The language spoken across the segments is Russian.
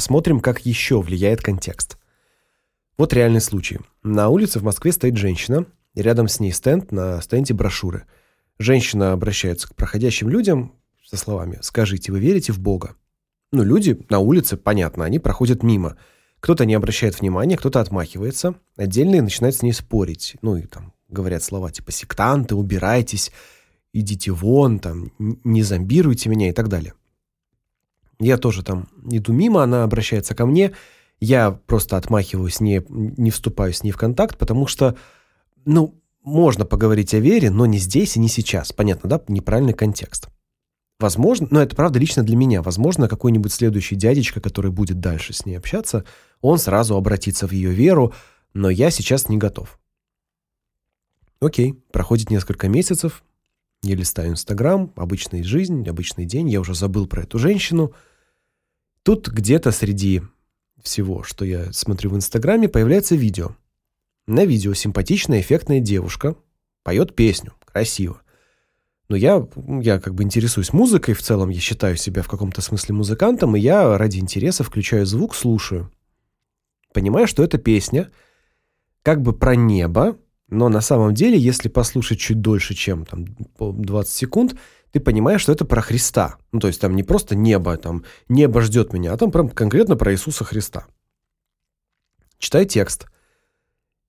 Посмотрим, как еще влияет контекст. Вот реальный случай. На улице в Москве стоит женщина, и рядом с ней стенд, на стенде брошюры. Женщина обращается к проходящим людям со словами: "Скажите, вы верите в Бога?" Ну, люди на улице, понятно, они проходят мимо. Кто-то не обращает внимания, кто-то отмахивается, отдельные начинают с ней спорить. Ну и там говорят слова типа сектанты, убирайтесь, идите вон, там не зомбируйте меня и так далее. Я тоже там иду мимо, она обращается ко мне, я просто отмахиваюсь, не не вступаю с ней в контакт, потому что ну, можно поговорить о вере, но не здесь и не сейчас. Понятно, да? Неправильный контекст. Возможно, но это правда лично для меня. Возможно, какой-нибудь следующий дядечка, который будет дальше с ней общаться, он сразу обратится в ее веру, но я сейчас не готов. Окей, проходит несколько месяцев, я листаю Инстаграм, обычная жизнь, обычный день, я уже забыл про эту женщину. Тут где-то среди всего, что я смотрю в Инстаграме, появляется видео. На видео симпатичная, эффектная девушка поет песню, красиво. Но я я как бы интересуюсь музыкой, в целом я считаю себя в каком-то смысле музыкантом, и я ради интереса включаю звук, слушаю. Понимаю, что это песня как бы про небо, но на самом деле, если послушать чуть дольше, чем там 20 секунд, ты понимаешь, что это про Христа. Ну, то есть там не просто небо, там небо ждет меня, а там прям конкретно про Иисуса Христа. Читай текст.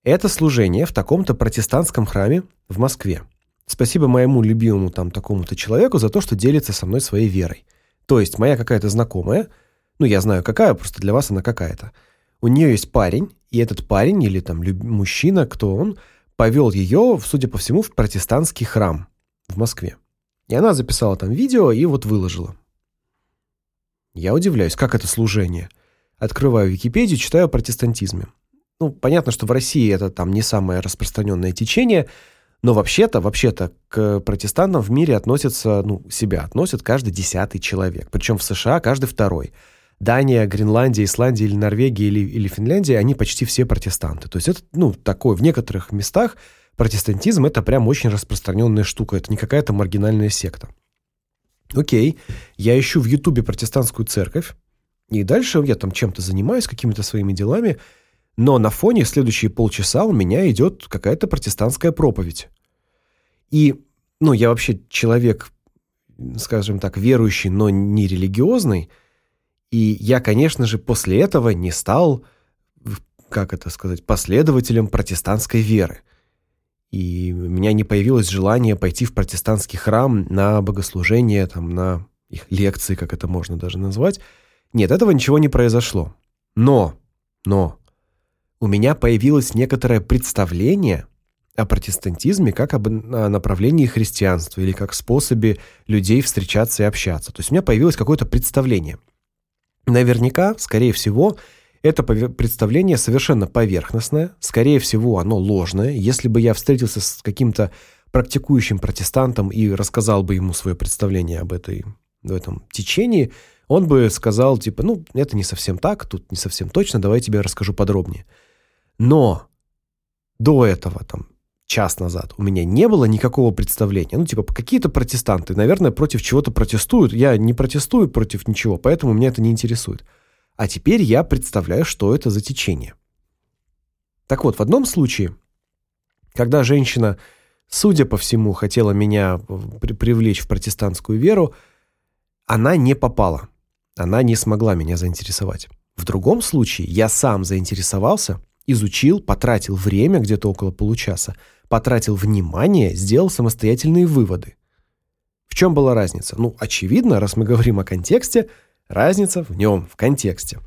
Это служение в таком-то протестантском храме в Москве. Спасибо моему любимому там такому-то человеку за то, что делится со мной своей верой. То есть моя какая-то знакомая, ну я знаю какая, просто для вас она какая-то. У нее есть парень, и этот парень или там мужчина, кто он, повел ее, судя по всему, в протестантский храм в Москве. И она записала там видео и вот выложила. Я удивляюсь, как это служение. Открываю Википедию, читаю о протестантизме. Ну, понятно, что в России это там не самое распространенное течение, но вообще-то, вообще-то к протестантам в мире относятся, ну, себя относят каждый десятый человек, причем в США каждый второй. Дания, Гренландия, Исландия или Норвегия или или Финляндия, они почти все протестанты. То есть это, ну, такое в некоторых местах протестантизм это прям очень распространенная штука, это не какая-то маргинальная секта. О'кей. Я ищу в Ютубе протестантскую церковь, и дальше я там чем-то занимаюсь, какими-то своими делами, но на фоне следующие полчаса у меня идет какая-то протестантская проповедь. И, ну, я вообще человек, скажем так, верующий, но не религиозный, и я, конечно же, после этого не стал, как это сказать, последователем протестантской веры. И у меня не появилось желания пойти в протестантский храм на богослужение, там на их лекции, как это можно даже назвать. Нет, этого ничего не произошло. Но, но у меня появилось некоторое представление о протестантизме как об направлении христианства или как способе людей встречаться и общаться. То есть у меня появилось какое-то представление – Наверняка, скорее всего, это представление совершенно поверхностное, скорее всего, оно ложное. Если бы я встретился с каким-то практикующим протестантом и рассказал бы ему свое представление об этой в этом течении, он бы сказал типа: "Ну, это не совсем так, тут не совсем точно, давай я тебе расскажу подробнее". Но до этого там час назад у меня не было никакого представления. Ну, типа, какие-то протестанты, наверное, против чего-то протестуют. Я не протестую против ничего, поэтому меня это не интересует. А теперь я представляю, что это за течение. Так вот, в одном случае, когда женщина, судя по всему, хотела меня при привлечь в протестантскую веру, она не попала. Она не смогла меня заинтересовать. В другом случае я сам заинтересовался, изучил, потратил время, где-то около получаса, потратил внимание, сделал самостоятельные выводы. В чем была разница? Ну, очевидно, раз мы говорим о контексте, разница в нем, в контексте.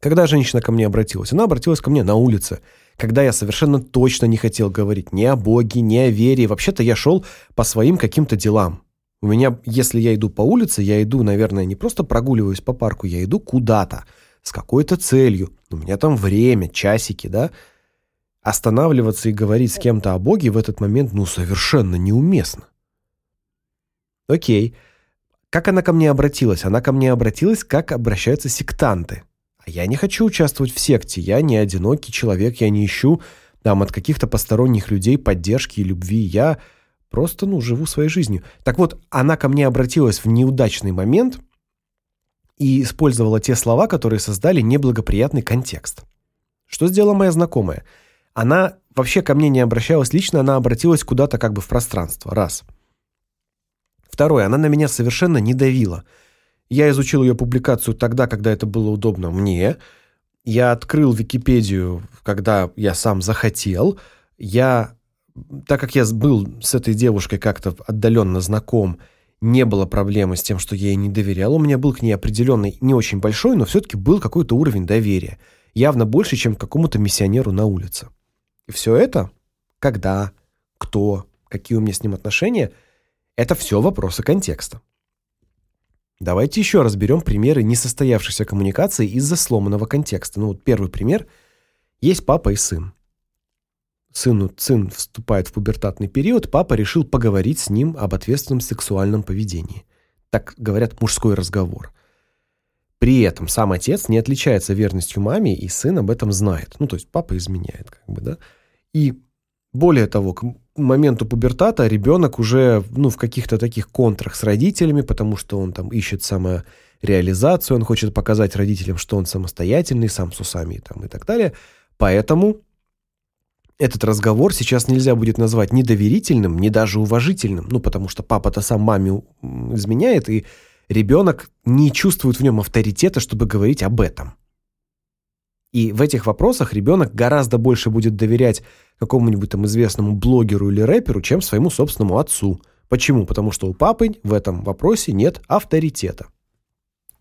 Когда женщина ко мне обратилась, она обратилась ко мне на улице, когда я совершенно точно не хотел говорить ни о Боге, ни о вере, вообще-то я шел по своим каким-то делам. У меня, если я иду по улице, я иду, наверное, не просто прогуливаюсь по парку, я иду куда-то с какой-то целью. У меня там время, часики, да? Останавливаться и говорить с кем-то о Боге в этот момент, ну, совершенно неуместно. О'кей. Как она ко мне обратилась? Она ко мне обратилась, как обращаются сектанты. А я не хочу участвовать в секте. Я не одинокий человек, я не ищу там от каких-то посторонних людей поддержки и любви. Я просто, ну, живу своей жизнью. Так вот, она ко мне обратилась в неудачный момент, и использовала те слова, которые создали неблагоприятный контекст. Что сделала моя знакомая? Она вообще ко мне не обращалась лично, она обратилась куда-то как бы в пространство. Раз. Второе, она на меня совершенно не давила. Я изучил ее публикацию тогда, когда это было удобно мне. Я открыл Википедию, когда я сам захотел. Я так как я был с этой девушкой как-то отдаленно знаком, не было проблемы с тем, что я ей не доверял. У меня был к ней определенный, не очень большой, но все таки был какой-то уровень доверия, явно больше, чем к какому-то миссионеру на улице. И все это когда, кто, какие у меня с ним отношения это все вопросы контекста. Давайте еще разберем примеры несостоявшейся коммуникации из-за сломанного контекста. Ну вот первый пример. Есть папа и сын. Сыну сын вступает в пубертатный период, папа решил поговорить с ним об ответственном сексуальном поведении. Так говорят, мужской разговор. При этом сам отец не отличается верностью маме, и сын об этом знает. Ну, то есть папа изменяет, как бы, да? И более того, к моменту пубертата ребенок уже, ну, в каких-то таких контрах с родителями, потому что он там ищет самореализацию, он хочет показать родителям, что он самостоятельный, сам с усами там и так далее. Поэтому этот разговор сейчас нельзя будет назвать ни доверительным, ни даже уважительным, ну, потому что папа-то сам маме изменяет, и ребенок не чувствует в нем авторитета, чтобы говорить об этом. И в этих вопросах ребенок гораздо больше будет доверять какому-нибудь там известному блогеру или рэперу, чем своему собственному отцу. Почему? Потому что у папы в этом вопросе нет авторитета.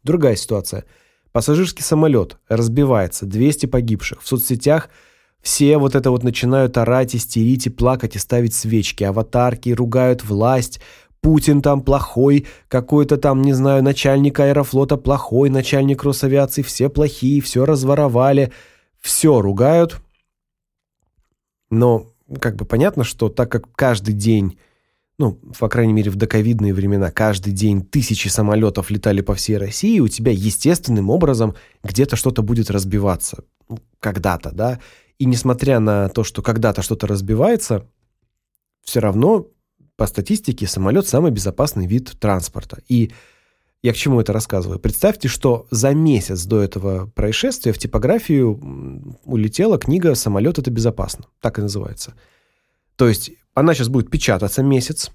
Другая ситуация. Пассажирский самолет разбивается, 200 погибших. В соцсетях – все вот это вот начинают орать, истерить и плакать и ставить свечки, аватарки, ругают власть. Путин там плохой, какой-то там, не знаю, начальник аэрофлота плохой, начальник Росавиации, все плохие, все разворовали. Все ругают. Но как бы понятно, что так как каждый день, ну, по крайней мере, в доковидные времена, каждый день тысячи самолетов летали по всей России, у тебя естественным образом где-то что-то будет разбиваться. Ну, когда-то, да. И несмотря на то, что когда-то что-то разбивается, все равно по статистике самолет самый безопасный вид транспорта. И я к чему это рассказываю? Представьте, что за месяц до этого происшествия в типографию улетела книга «Самолет – это безопасно». Так и называется. То есть она сейчас будет печататься месяц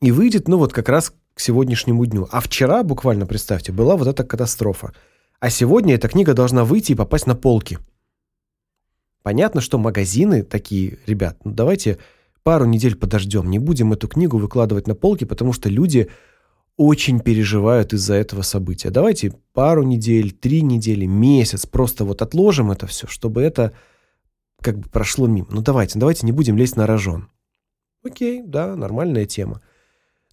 и выйдет, ну вот как раз к сегодняшнему дню. А вчера, буквально представьте, была вот эта катастрофа. А сегодня эта книга должна выйти и попасть на полки – Понятно, что магазины такие, ребят, ну давайте пару недель подождем, не будем эту книгу выкладывать на полки, потому что люди очень переживают из-за этого события. Давайте пару недель, три недели, месяц просто вот отложим это все, чтобы это как бы прошло мимо. Ну давайте, давайте не будем лезть на рожон. Окей, да, нормальная тема.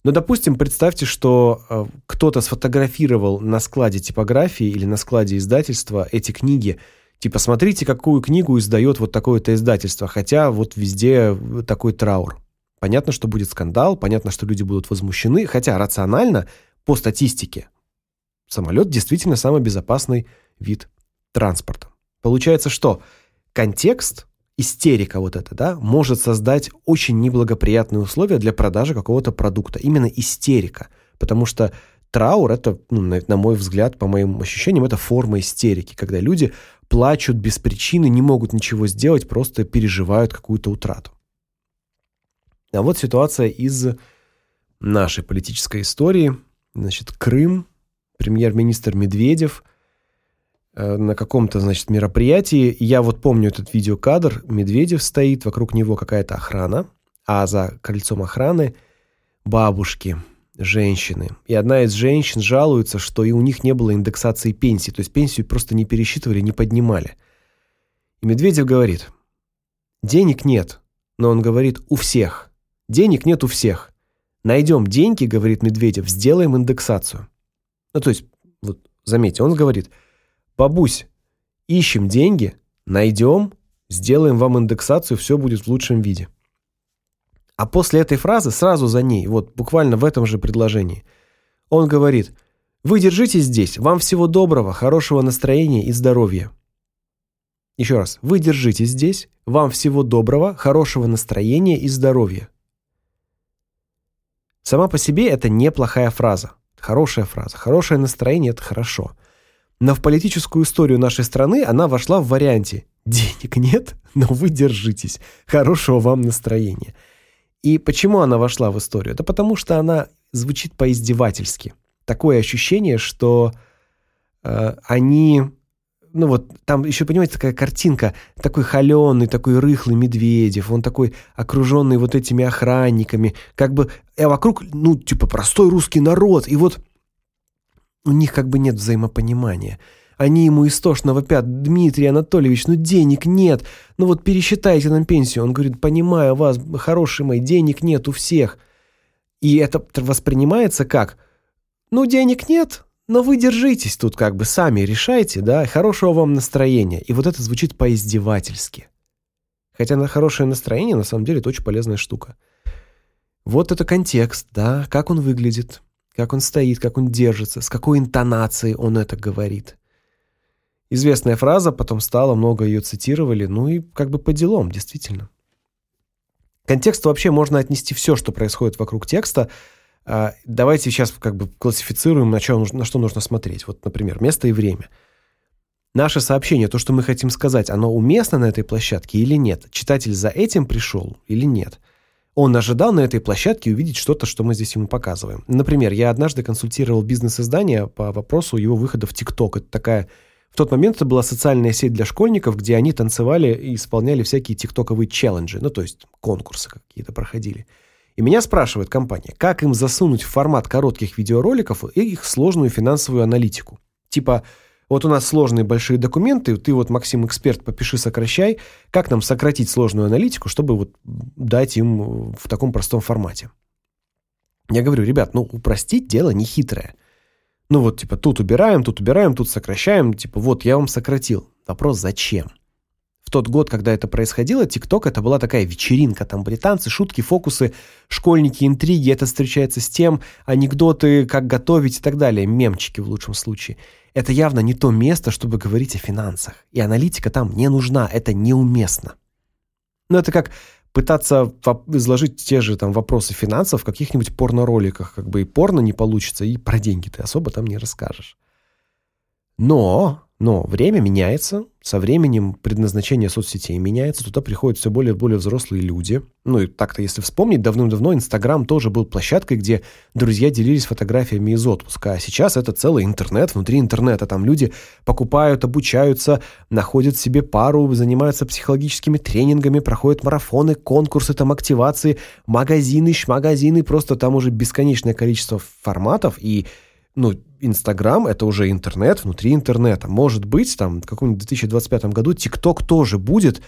Но, допустим, представьте, что э, кто-то сфотографировал на складе типографии или на складе издательства эти книги – Типа, смотрите, какую книгу издает вот такое-то издательство, хотя вот везде такой траур. Понятно, что будет скандал, понятно, что люди будут возмущены, хотя рационально, по статистике, самолет действительно самый безопасный вид транспорта. Получается, что контекст, истерика вот эта, да, может создать очень неблагоприятные условия для продажи какого-то продукта. Именно истерика, потому что траур это, ну, на, на мой взгляд, по моим ощущениям, это форма истерики, когда люди плачут без причины, не могут ничего сделать, просто переживают какую-то утрату. А вот ситуация из нашей политической истории. Значит, Крым, премьер-министр Медведев э, на каком-то, значит, мероприятии. Я вот помню этот видеокадр. Медведев стоит, вокруг него какая-то охрана, а за кольцом охраны бабушки – женщины. И одна из женщин жалуется, что и у них не было индексации пенсии, то есть пенсию просто не пересчитывали, не поднимали. И Медведев говорит: "Денег нет". Но он говорит: "У всех. Денег нет у всех. Найдем деньги, говорит Медведев, сделаем индексацию". Ну, то есть, вот заметьте, он говорит: "Бабусь, ищем деньги, найдем, сделаем вам индексацию, все будет в лучшем виде". А после этой фразы, сразу за ней, вот буквально в этом же предложении, он говорит «Вы держитесь здесь, вам всего доброго, хорошего настроения и здоровья». Еще раз, вы держитесь здесь, вам всего доброго, хорошего настроения и здоровья. Сама по себе это неплохая фраза, Хорошая фраза. Хорошее настроение это хорошо. Но в политическую историю нашей страны она вошла в варианте: денег нет, но вы держитесь. Хорошего вам настроения. И почему она вошла в историю? Да потому что она звучит поиздевательски. Такое ощущение, что э, они ну вот там еще понимаете такая картинка, такой холеный, такой рыхлый Медведев, он такой окруженный вот этими охранниками, как бы а вокруг, ну, типа простой русский народ. И вот у них как бы нет взаимопонимания. Они ему истошно вопят: "Дмитрий Анатольевич, ну денег нет. Ну вот пересчитайте нам пенсию". Он говорит: "Понимаю вас, хороший мой, денег нет у всех". И это воспринимается как: "Ну денег нет, но вы держитесь тут как бы сами решайте, да? Хорошего вам настроения". И вот это звучит поиздевательски. Хотя на хорошее настроение на самом деле это очень полезная штука. Вот это контекст, да, как он выглядит, как он стоит, как он держится, с какой интонацией он это говорит. Известная фраза, потом стало, много ее цитировали, ну и как бы по делам, действительно. К вообще можно отнести все, что происходит вокруг текста. А, давайте сейчас как бы классифицируем, на что на что нужно смотреть. Вот, например, место и время. Наше сообщение, то, что мы хотим сказать, оно уместно на этой площадке или нет? Читатель за этим пришел или нет? Он ожидал на этой площадке увидеть что-то, что мы здесь ему показываем. Например, я однажды консультировал бизнес-издание по вопросу его выхода в ТикТок. Это такая в тот момент это была социальная сеть для школьников, где они танцевали и исполняли всякие тиктоковые челленджи, ну то есть конкурсы какие-то проходили. И меня спрашивает компания, как им засунуть в формат коротких видеороликов их сложную финансовую аналитику. Типа, вот у нас сложные большие документы, ты вот, Максим, эксперт, попиши, сокращай, как нам сократить сложную аналитику, чтобы вот дать им в таком простом формате. Я говорю, ребят, ну упростить дело не хитрое. Ну вот, типа, тут убираем, тут убираем, тут сокращаем, типа, вот я вам сократил. Вопрос зачем? В тот год, когда это происходило, TikTok это была такая вечеринка, там британцы, шутки, фокусы, школьники, интриги, это встречается с тем, анекдоты, как готовить и так далее, мемчики в лучшем случае. Это явно не то место, чтобы говорить о финансах. И аналитика там не нужна, это неуместно. Но это как пытаться изложить те же там вопросы финансов в каких-нибудь порно-роликах, как бы и порно не получится, и про деньги ты особо там не расскажешь. Но но время меняется, со временем предназначение соцсетей меняется, туда приходят все более и более взрослые люди. Ну и так-то, если вспомнить, давным-давно Инстаграм тоже был площадкой, где друзья делились фотографиями из отпуска, а сейчас это целый интернет внутри интернета. Там люди покупают, обучаются, находят себе пару, занимаются психологическими тренингами, проходят марафоны, конкурсы, там активации, магазины, шмагазины, просто там уже бесконечное количество форматов и ну, Инстаграм это уже интернет внутри интернета. Может быть, там в каком-нибудь 2025 году ТикТок тоже будет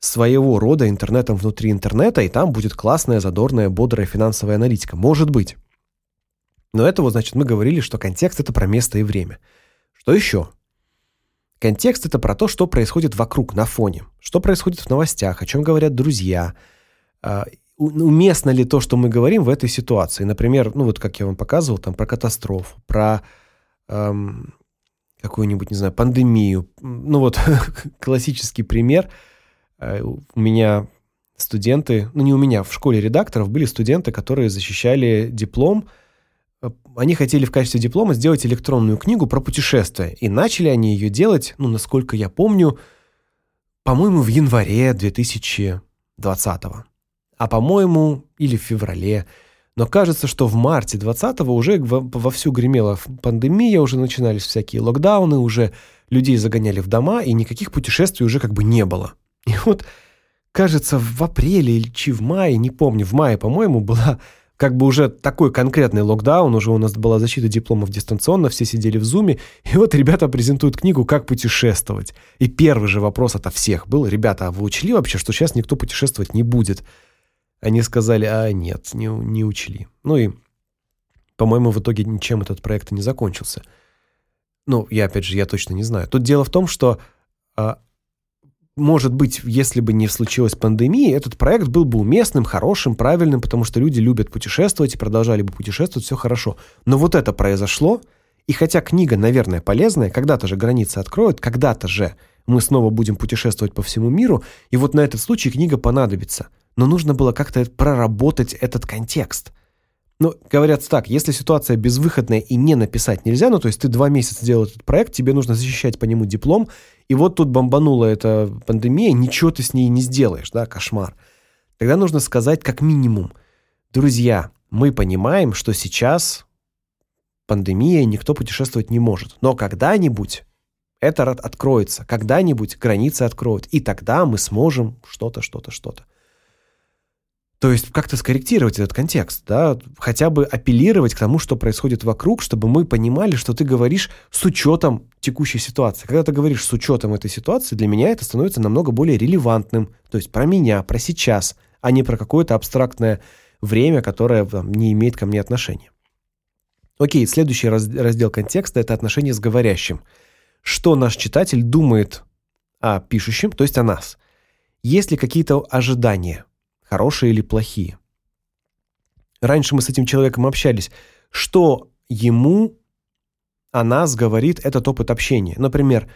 своего рода интернетом внутри интернета, и там будет классная, задорная, бодрая финансовая аналитика. Может быть. Но это вот, значит, мы говорили, что контекст это про место и время. Что еще? Контекст это про то, что происходит вокруг, на фоне. Что происходит в новостях, о чем говорят друзья, а, уместно ли то, что мы говорим в этой ситуации. Например, ну вот как я вам показывал, там про катастрофу, про эм, какую-нибудь, не знаю, пандемию. Ну вот классический пример. Э, у меня студенты, ну не у меня, в школе редакторов были студенты, которые защищали диплом. Э, они хотели в качестве диплома сделать электронную книгу про путешествия, и начали они ее делать, ну насколько я помню, по-моему, в январе 2020 -го а по-моему, или в феврале. Но кажется, что в марте 20-го уже вовсю гремела пандемия, уже начинались всякие локдауны, уже людей загоняли в дома, и никаких путешествий уже как бы не было. И вот, кажется, в апреле или чи в мае, не помню, в мае, по-моему, была как бы уже такой конкретный локдаун, уже у нас была защита дипломов дистанционно, все сидели в зуме, и вот ребята презентуют книгу «Как путешествовать». И первый же вопрос ото всех был, ребята, а вы учли вообще, что сейчас никто путешествовать не будет? Они сказали: "А нет, не не учли". Ну и по-моему, в итоге ничем этот проект не закончился. Ну, я опять же, я точно не знаю. Тут дело в том, что а, может быть, если бы не случилась пандемия, этот проект был бы уместным, хорошим, правильным, потому что люди любят путешествовать и продолжали бы путешествовать, все хорошо. Но вот это произошло, и хотя книга, наверное, полезная, когда-то же границы откроют, когда-то же мы снова будем путешествовать по всему миру, и вот на этот случай книга понадобится но нужно было как-то проработать этот контекст. Ну, говорят так, если ситуация безвыходная и не написать нельзя, ну, то есть ты два месяца делал этот проект, тебе нужно защищать по нему диплом, и вот тут бомбанула эта пандемия, ничего ты с ней не сделаешь, да, кошмар. Тогда нужно сказать как минимум, друзья, мы понимаем, что сейчас пандемия, никто путешествовать не может, но когда-нибудь это откроется, когда-нибудь границы откроют, и тогда мы сможем что-то, что-то, что-то. То есть как-то скорректировать этот контекст, да, хотя бы апеллировать к тому, что происходит вокруг, чтобы мы понимали, что ты говоришь с учетом текущей ситуации. Когда ты говоришь с учетом этой ситуации, для меня это становится намного более релевантным, то есть про меня, про сейчас, а не про какое-то абстрактное время, которое там, не имеет ко мне отношения. Окей, следующий раздел контекста это отношение с говорящим. Что наш читатель думает о пишущем, то есть о нас? Есть ли какие-то ожидания? Хорошие или плохие. Раньше мы с этим человеком общались, что ему о нас говорит этот опыт общения. Например,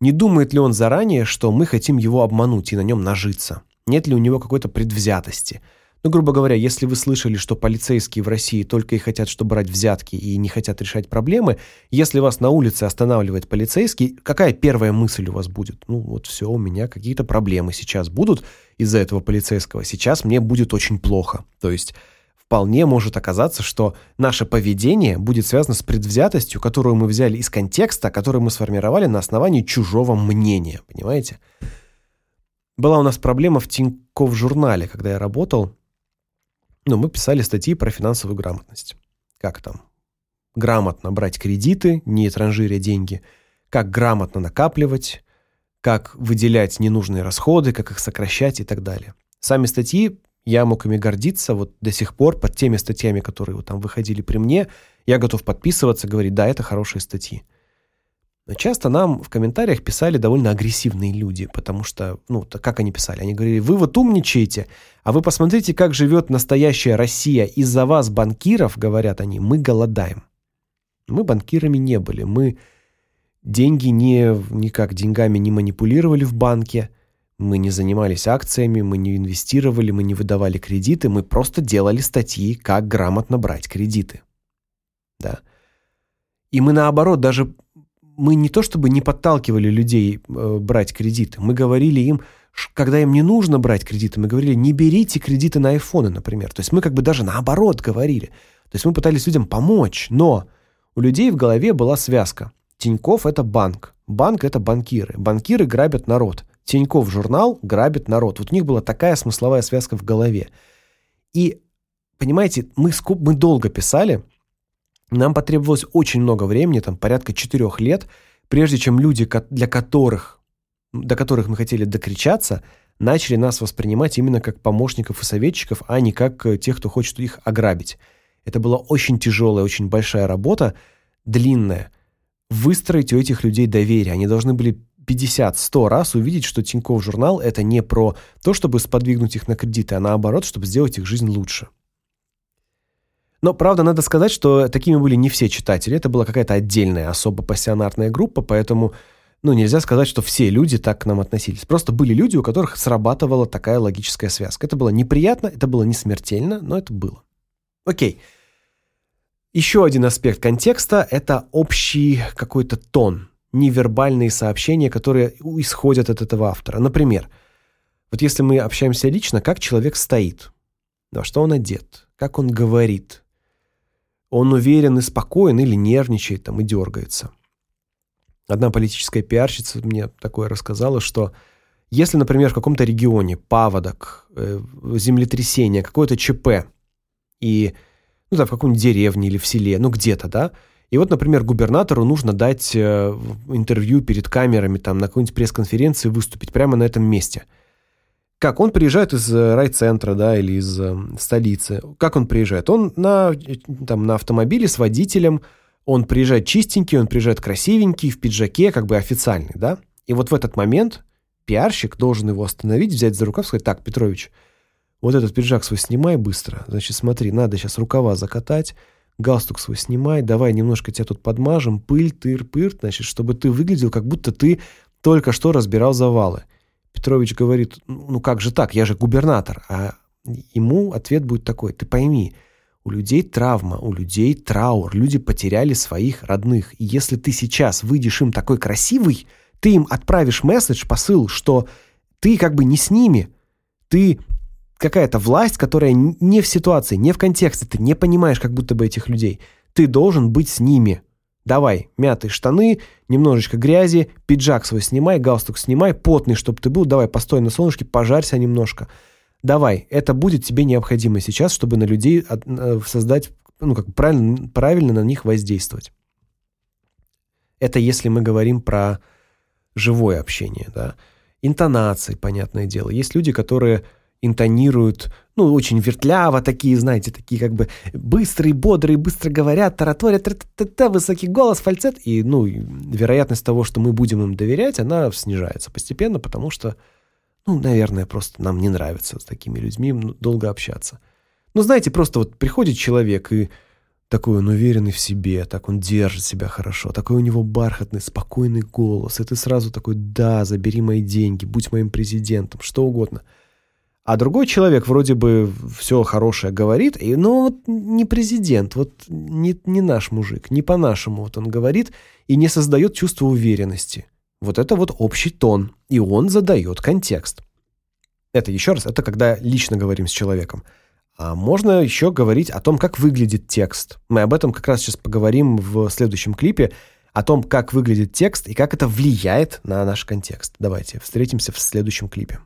не думает ли он заранее, что мы хотим его обмануть и на нем нажиться? Нет ли у него какой-то предвзятости? Ну, грубо говоря, если вы слышали, что полицейские в России только и хотят, что брать взятки и не хотят решать проблемы, если вас на улице останавливает полицейский, какая первая мысль у вас будет? Ну, вот все, у меня какие-то проблемы сейчас будут из-за этого полицейского. Сейчас мне будет очень плохо. То есть вполне может оказаться, что наше поведение будет связано с предвзятостью, которую мы взяли из контекста, который мы сформировали на основании чужого мнения, понимаете? Была у нас проблема в Тинькофф журнале, когда я работал ну, мы писали статьи про финансовую грамотность. Как там? Грамотно брать кредиты, не транжиря деньги, как грамотно накапливать, как выделять ненужные расходы, как их сокращать и так далее. Сами статьи я мог ими гордиться вот до сих пор под теми статьями, которые вот там выходили при мне, я готов подписываться, говорить: "Да, это хорошие статьи". Но часто нам в комментариях писали довольно агрессивные люди, потому что, ну, как они писали? Они говорили: "Вы вот умничаете, а вы посмотрите, как живет настоящая Россия. Из-за вас, банкиров, говорят они, мы голодаем". Мы банкирами не были. Мы деньги не никак деньгами не манипулировали в банке. Мы не занимались акциями, мы не инвестировали, мы не выдавали кредиты, мы просто делали статьи, как грамотно брать кредиты. Да. И мы наоборот даже мы не то чтобы не подталкивали людей э, брать кредиты, мы говорили им, когда им не нужно брать кредиты, мы говорили: "Не берите кредиты на айфоны", например. То есть мы как бы даже наоборот говорили. То есть мы пытались людям помочь, но у людей в голове была связка. Тиньков это банк, банк это банкиры. Банкиры грабят народ. Тиньков журнал грабит народ. Вот у них была такая смысловая связка в голове. И понимаете, мы мы долго писали, нам потребовалось очень много времени, там порядка четырех лет, прежде чем люди, для которых до которых мы хотели докричаться, начали нас воспринимать именно как помощников и советчиков, а не как э, тех, кто хочет их ограбить. Это была очень тяжелая, очень большая работа, длинная. Выстроить у этих людей доверие. Они должны были 50-100 раз увидеть, что Тинькофф журнал это не про то, чтобы сподвигнуть их на кредиты, а наоборот, чтобы сделать их жизнь лучше. Но правда надо сказать, что такими были не все читатели. Это была какая-то отдельная, особо пассионарная группа, поэтому ну, нельзя сказать, что все люди так к нам относились. Просто были люди, у которых срабатывала такая логическая связка. Это было неприятно, это было не смертельно, но это было. О'кей. Еще один аспект контекста это общий какой-то тон, невербальные сообщения, которые исходят от этого автора. Например, вот если мы общаемся лично, как человек стоит, во что он одет, как он говорит, он уверен и спокоен или нервничает там и дергается. Одна политическая пиарщица мне такое рассказала, что если, например, в каком-то регионе паводок, э, землетрясение, какое-то ЧП, и ну да, в какой-нибудь деревне или в селе, ну где-то, да? И вот, например, губернатору нужно дать э, интервью перед камерами там на какой-нибудь пресс-конференции выступить прямо на этом месте – как он приезжает из э, райцентра, да, или из э, столицы. Как он приезжает? Он на там на автомобиле с водителем, он приезжает чистенький, он приезжает красивенький, в пиджаке, как бы официальный, да? И вот в этот момент пиарщик должен его остановить, взять за рукав, сказать: "Так, Петрович, вот этот пиджак свой снимай быстро. Значит, смотри, надо сейчас рукава закатать, галстук свой снимай, давай немножко тебя тут подмажем, пыль, тыр-пыр, значит, чтобы ты выглядел, как будто ты только что разбирал завалы". Петрович говорит: "Ну как же так? Я же губернатор". А ему ответ будет такой: "Ты пойми, У людей травма, у людей траур, люди потеряли своих родных. И если ты сейчас выйдешь им такой красивый, ты им отправишь месседж, посыл, что ты как бы не с ними. Ты какая-то власть, которая не в ситуации, не в контексте, ты не понимаешь как будто бы этих людей. Ты должен быть с ними. Давай, мятые штаны, немножечко грязи, пиджак свой снимай, галстук снимай, потный, чтобы ты был, давай, постой на солнышке, пожарься немножко. Давай, это будет тебе необходимо сейчас, чтобы на людей э, создать, ну, как правильно, правильно на них воздействовать. Это если мы говорим про живое общение, да. Интонации, понятное дело. Есть люди, которые интонируют, ну, очень вертляво такие, знаете, такие как бы быстрые, бодрые, быстро говорят, тараторят, та -та -та, высокий голос, фальцет, и, ну, вероятность того, что мы будем им доверять, она снижается постепенно, потому что, ну, наверное, просто нам не нравится с такими людьми долго общаться. Ну, знаете, просто вот приходит человек и такой он уверенный в себе, так он держит себя хорошо, такой у него бархатный, спокойный голос, и ты сразу такой «да, забери мои деньги, будь моим президентом», что угодно – а другой человек вроде бы все хорошее говорит, и ну вот не президент, вот не, не наш мужик, не по-нашему вот он говорит и не создает чувство уверенности. Вот это вот общий тон, и он задает контекст. Это еще раз, это когда лично говорим с человеком. А можно еще говорить о том, как выглядит текст. Мы об этом как раз сейчас поговорим в следующем клипе, о том, как выглядит текст и как это влияет на наш контекст. Давайте встретимся в следующем клипе.